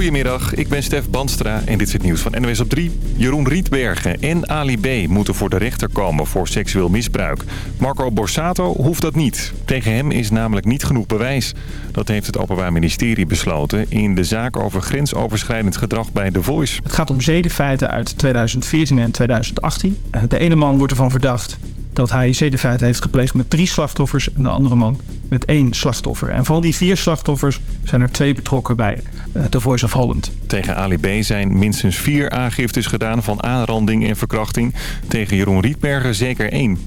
Goedemiddag, ik ben Stef Banstra en dit is het nieuws van NWS op 3. Jeroen Rietbergen en Ali B. moeten voor de rechter komen voor seksueel misbruik. Marco Borsato hoeft dat niet. Tegen hem is namelijk niet genoeg bewijs. Dat heeft het Openbaar Ministerie besloten in de zaak over grensoverschrijdend gedrag bij The Voice. Het gaat om zedenfeiten uit 2014 en 2018. De ene man wordt ervan verdacht dat hij zedenfeiten heeft gepleegd met drie slachtoffers en de andere man met één slachtoffer. En van die vier slachtoffers zijn er twee betrokken bij uh, The Voice of Holland. Tegen Ali B. zijn minstens vier aangiftes gedaan van aanranding en verkrachting. Tegen Jeroen Rietbergen zeker één.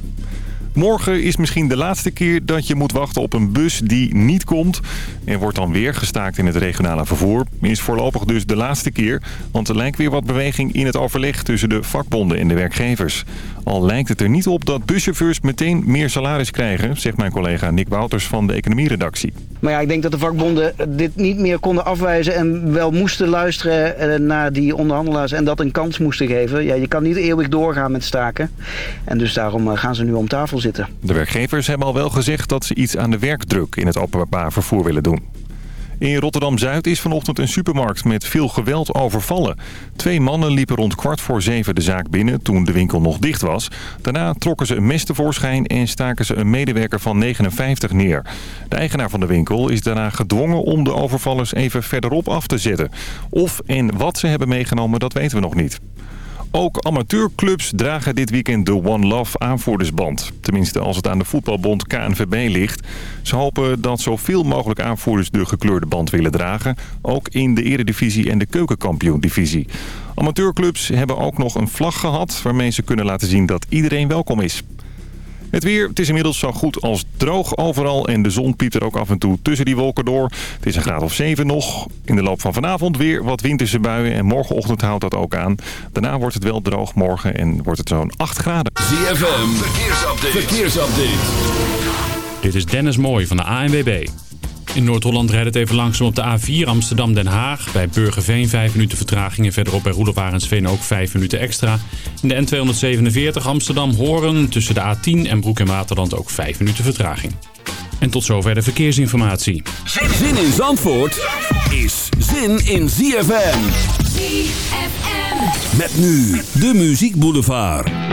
Morgen is misschien de laatste keer dat je moet wachten op een bus die niet komt. Er wordt dan weer gestaakt in het regionale vervoer. Is voorlopig dus de laatste keer. Want er lijkt weer wat beweging in het overleg tussen de vakbonden en de werkgevers. Al lijkt het er niet op dat buschauffeurs meteen meer salaris krijgen... zegt mijn collega Nick Wouters van de economieredactie. Maar ja, ik denk dat de vakbonden dit niet meer konden afwijzen... en wel moesten luisteren eh, naar die onderhandelaars en dat een kans moesten geven. Ja, je kan niet eeuwig doorgaan met staken. En dus daarom eh, gaan ze nu om tafel zitten. De werkgevers hebben al wel gezegd dat ze iets aan de werkdruk in het openbaar vervoer willen doen. In Rotterdam-Zuid is vanochtend een supermarkt met veel geweld overvallen. Twee mannen liepen rond kwart voor zeven de zaak binnen toen de winkel nog dicht was. Daarna trokken ze een mes tevoorschijn en staken ze een medewerker van 59 neer. De eigenaar van de winkel is daarna gedwongen om de overvallers even verderop af te zetten. Of en wat ze hebben meegenomen, dat weten we nog niet. Ook amateurclubs dragen dit weekend de One Love aanvoerdersband. Tenminste als het aan de voetbalbond KNVB ligt. Ze hopen dat zoveel mogelijk aanvoerders de gekleurde band willen dragen. Ook in de eredivisie en de keukenkampioen-divisie. Amateurclubs hebben ook nog een vlag gehad... waarmee ze kunnen laten zien dat iedereen welkom is. Het weer, het is inmiddels zo goed als droog overal en de zon piept er ook af en toe tussen die wolken door. Het is een graad of 7 nog. In de loop van vanavond weer wat winterse buien en morgenochtend houdt dat ook aan. Daarna wordt het wel droog morgen en wordt het zo'n 8 graden. ZFM, verkeersupdate. verkeersupdate. Dit is Dennis Mooij van de ANWB. In Noord-Holland rijdt het even langzaam op de A4 Amsterdam-Den Haag. Bij Burgerveen 5 minuten vertraging en verderop bij Roelofarensveen ook 5 minuten extra. In de N247 Amsterdam-Horen tussen de A10 en Broek en Waterland ook 5 minuten vertraging. En tot zover de verkeersinformatie. Zin in Zandvoort is zin in ZFM. ZFM. Met nu de Muziek Boulevard.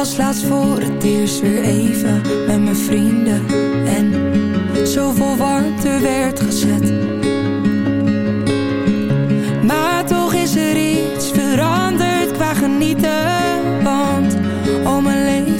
Als laatst voor het eerst weer even met mijn vrienden. En zoveel warmte werd gezet. Maar toch is er iets veranderd qua genieten. Want om mijn leven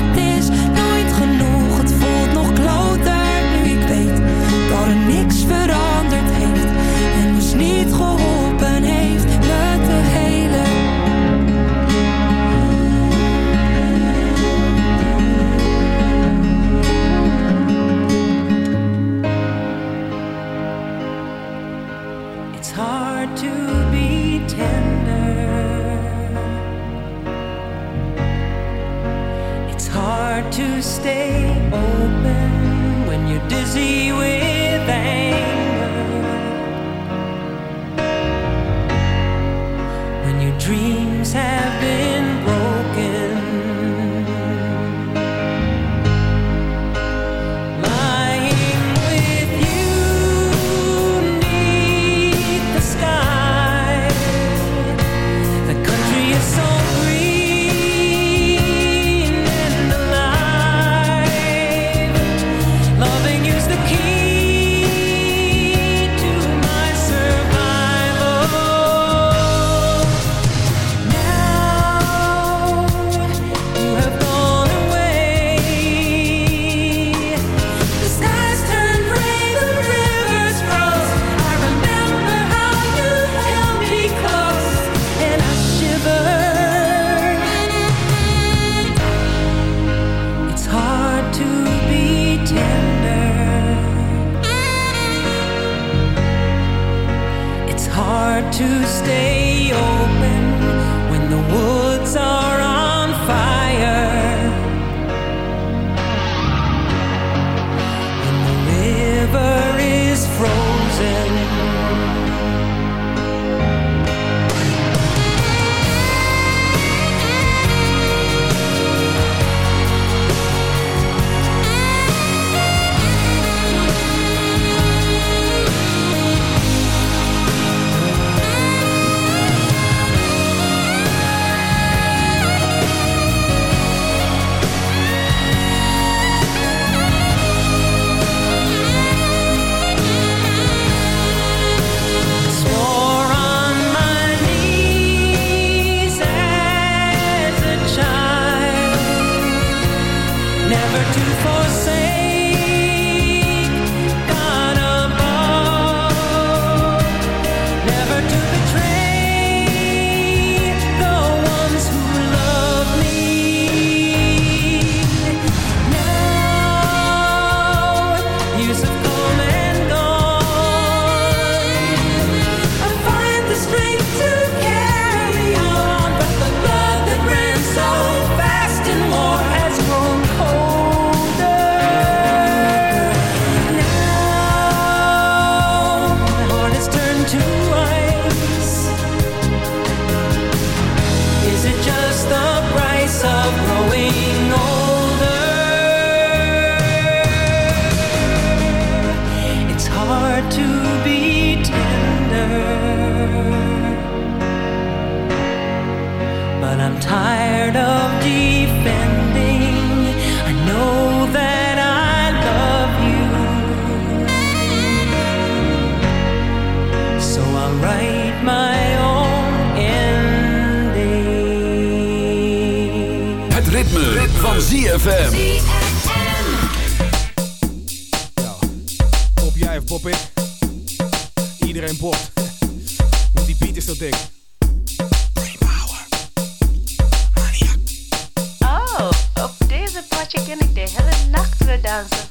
danza.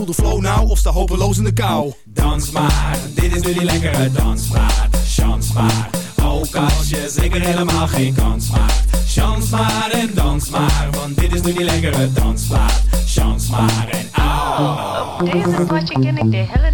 Voel de flow nou of sta hopeloos in de kou. Dans maar, dit is nu die lekkere dansmaat. Chans maar, ook als je zeker helemaal geen kans maakt. Chans maar en dans maar, want dit is nu die lekkere dansmaat. Chans maar en au. Op deze potje ken ik de hele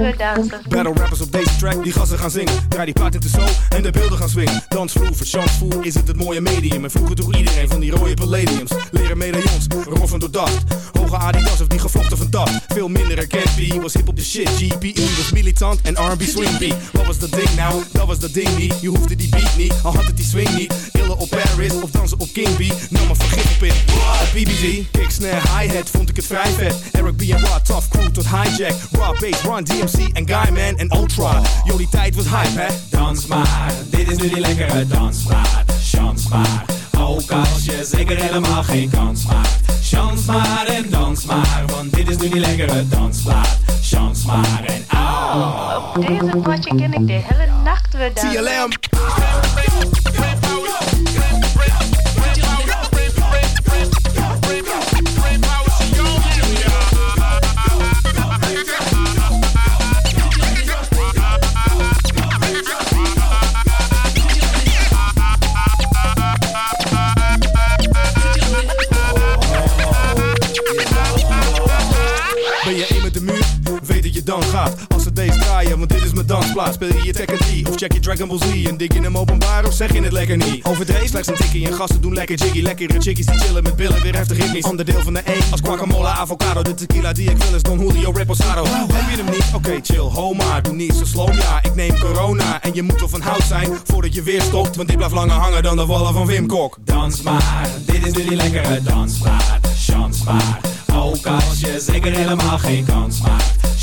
Battle rappers op deze track, die gassen gaan zingen. Draai die plaat in de zo en de beelden gaan swingen. Dansvloer, verchansvoer is het het mooie medium. En vroeger droeg iedereen van die rode palladiums. Leren medaillons, roffen door dacht. Hoge Adidas of die gevlochten van dat. Veel minder herkend, was hip op de shit. GPE was militant en R&B swing beat. Wat was dat ding nou? Dat was dat ding niet. Je hoefde die beat niet, al had het die swing niet. Illen op Paris of dansen op King B. Nam maar vergif op in. BBG, kick, snare, hi-hat vond ik het vrij vet. Eric B en tough crew tot hijack. Raw bass, Run en Guyman en Ultra. Die tijd was hype, hè? Dans maar, dit is nu die lekkere dansmaat. Chans maar, ook als je zeker helemaal geen kans maakt. Chans maar en dans maar, want dit is nu die lekkere dansplaat. Chans maar en au. Op deze potje ken ik de hele nacht weer dansen. TLM. Check je Dragon Ball Z? En dik je hem openbaar of zeg je het lekker niet? Overdreven slechts een tikkie en gasten doen lekker jiggy. Lekkere chickies die chillen met billen, weer heftig ritmisch. Onderdeel van de E als guacamole, avocado. De tequila die ik wil is Don Julio Reposado. Heb je hem niet? Oké, chill, ho maar. Doe niet zo slow, ja. Ik neem corona en je moet wel van hout zijn voordat je weer stopt. Want dit blijft langer hangen dan de wallen van Wim Kok. Dans maar, dit is nu die lekkere dansplaat. Chans maar, ook als je zeker helemaal geen kans maakt.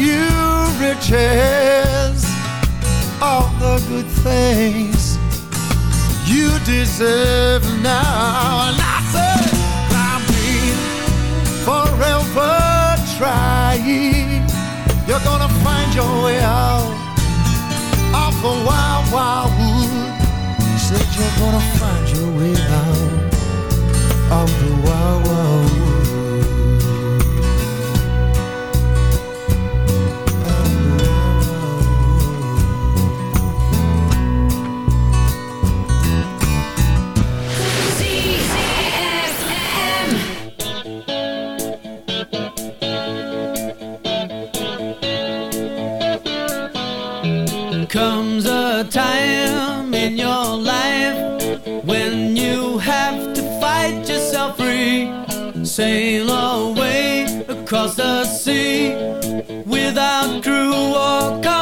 you riches, all the good things you deserve now. And I say, climbing forever trying. You're gonna find your way out of the wild, wild wood. Said you're gonna find your way out of the wild, wild wood. Sail away across the sea without crew or company.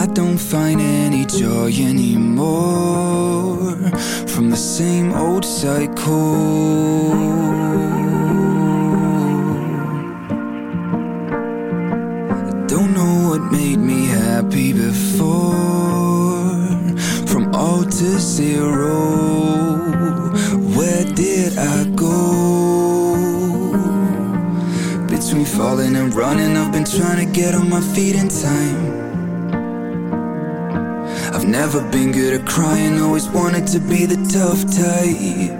I don't find any joy anymore From the same old cycle. Don't know what made me happy before. From all to zero Where did I go? Between falling and running I've been trying to get on my feet in time. Never been good at crying, always wanted to be the tough type.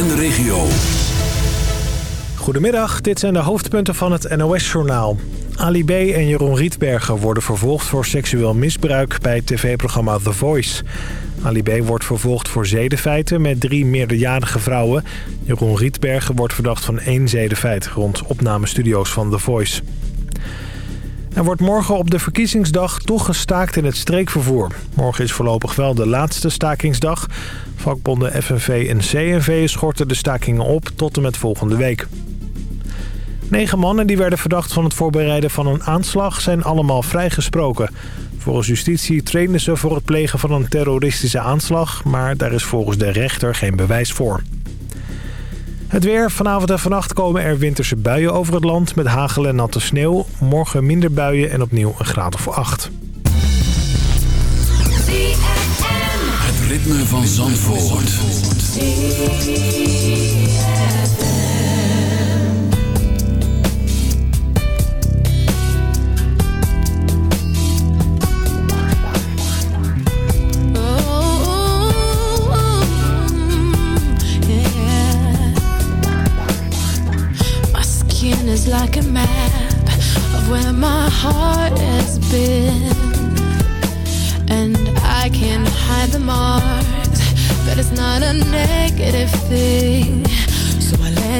en regio. Goedemiddag, dit zijn de hoofdpunten van het NOS-journaal. Ali B. en Jeroen Rietbergen worden vervolgd voor seksueel misbruik bij het tv-programma The Voice. Ali B. wordt vervolgd voor zedenfeiten met drie meerderjarige vrouwen. Jeroen Rietbergen wordt verdacht van één zedenfeit rond opnamestudio's van The Voice. Er wordt morgen op de verkiezingsdag toch gestaakt in het streekvervoer. Morgen is voorlopig wel de laatste stakingsdag. Vakbonden FNV en CNV schorten de stakingen op tot en met volgende week. Negen mannen die werden verdacht van het voorbereiden van een aanslag zijn allemaal vrijgesproken. Volgens justitie trainden ze voor het plegen van een terroristische aanslag, maar daar is volgens de rechter geen bewijs voor. Het weer. Vanavond en vannacht komen er winterse buien over het land met hagel en natte sneeuw. Morgen minder buien en opnieuw een graad of acht. Het ritme van Zandvoort.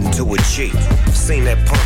Nothing to a G. Seen that punk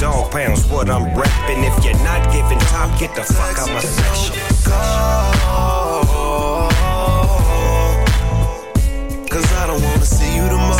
Dog pounds, what I'm repping. If you're not giving top, get the fuck out my section. Cause I don't wanna see you tomorrow.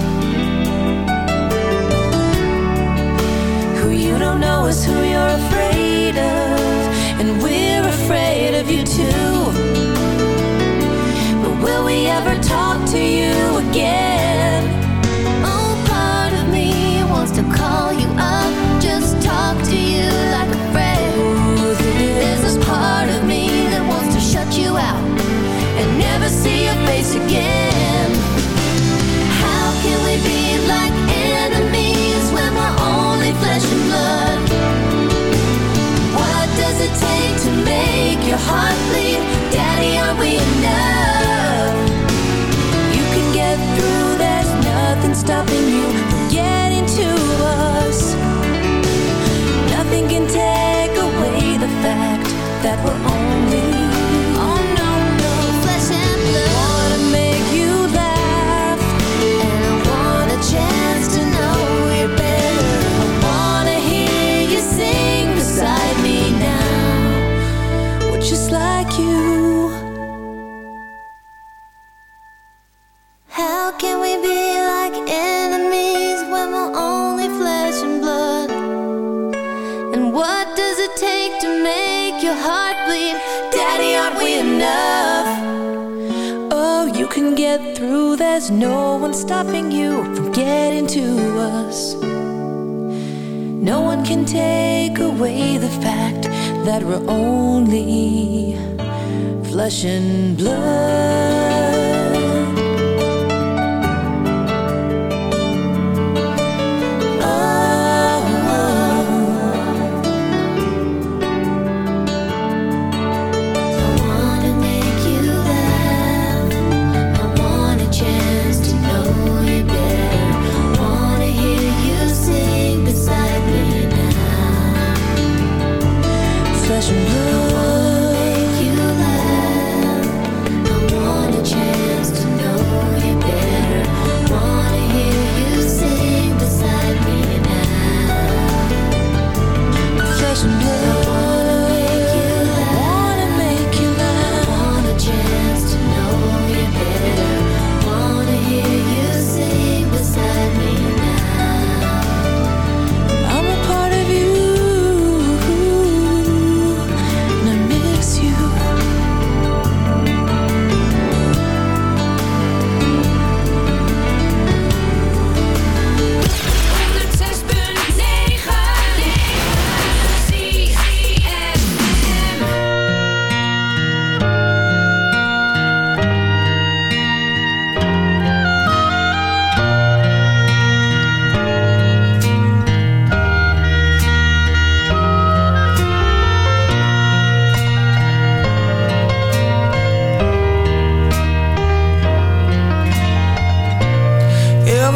don't know is who you're afraid of And we're afraid of you too But will we ever talk to you again? And what does it take to make your heart bleed? Daddy, aren't we enough? Oh, you can get through, there's no one stopping you from getting to us. No one can take away the fact that we're only flesh and blood. 只能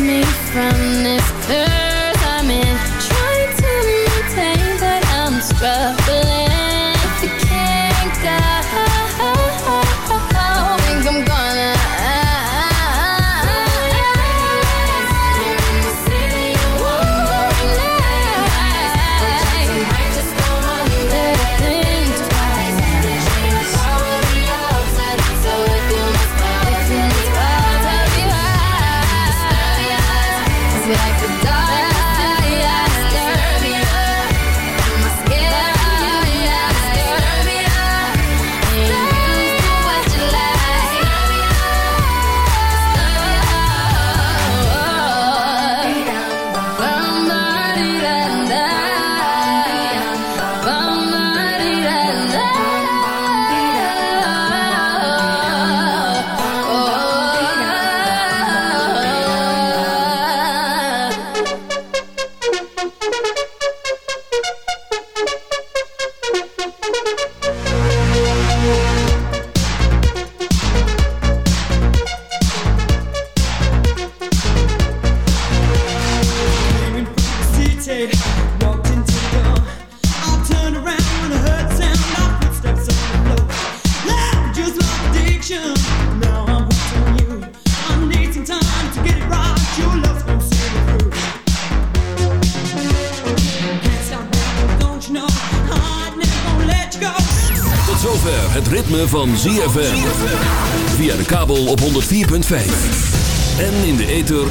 me from this